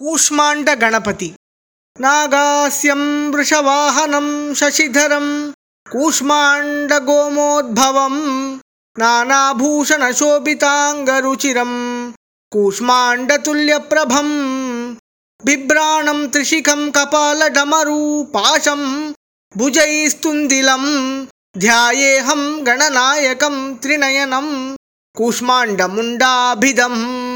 कूष्माण्डगणपति। नागास्यं वृषवाहनं शशिधरं कूष्माण्डगोमोद्भवं नानाभूषणशोभिताङ्गरुचिरं कूष्माण्डतुल्यप्रभं बिभ्राणं त्रिशिखं कपालडमरूपाशं भुजैस्तुन्दिलं ध्यायेऽहं गणनायकं त्रिनयनं कूष्माण्डमुण्डाभिधम्